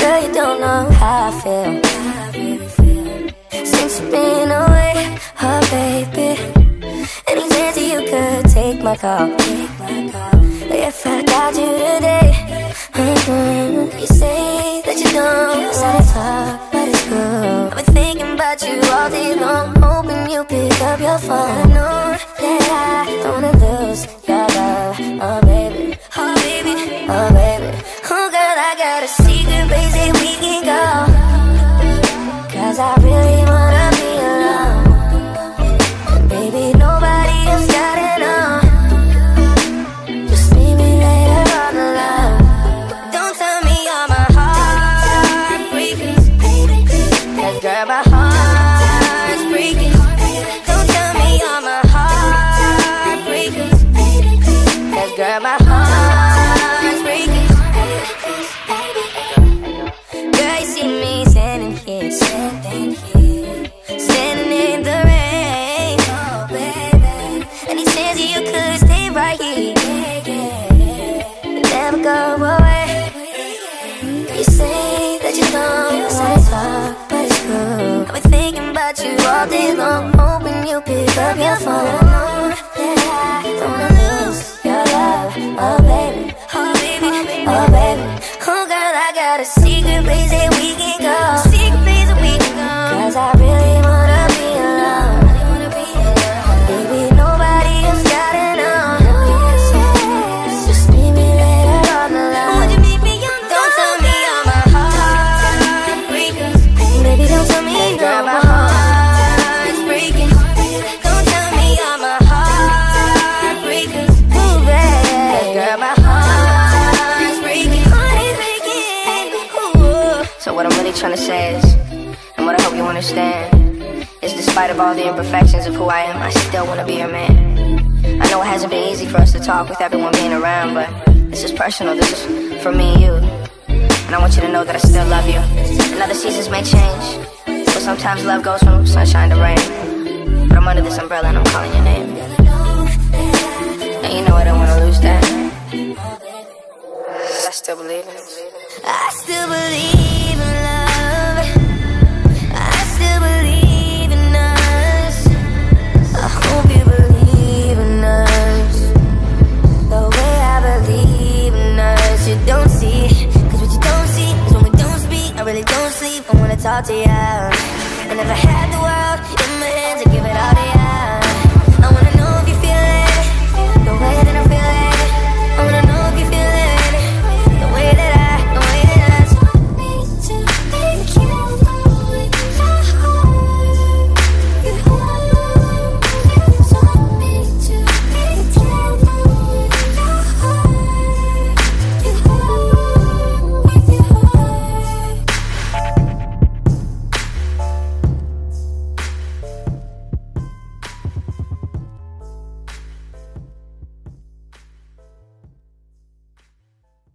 Girl, you don't know how I feel. Since you've been away, oh baby. Any chance you could take my call. If I got you today, mm-hmm. you say that you don't wanna talk, but it's cool. I've been thinking about you all day long, hoping you pick up your phone. I know day long, hoping you pick up your phone. Don't wanna lose your love, oh baby, oh baby, oh baby. Oh girl, I got a secret place that we can trying to say is, and what I hope you understand, is despite of all the imperfections of who I am, I still wanna be your man. I know it hasn't been easy for us to talk with everyone being around, but this is personal, this is for me and you. And I want you to know that I still love you. And other seasons may change, but sometimes love goes from sunshine to rain. But I'm under this umbrella and I'm calling your name. And you know I don't wanna lose that. I still believe in. I still believe I never had.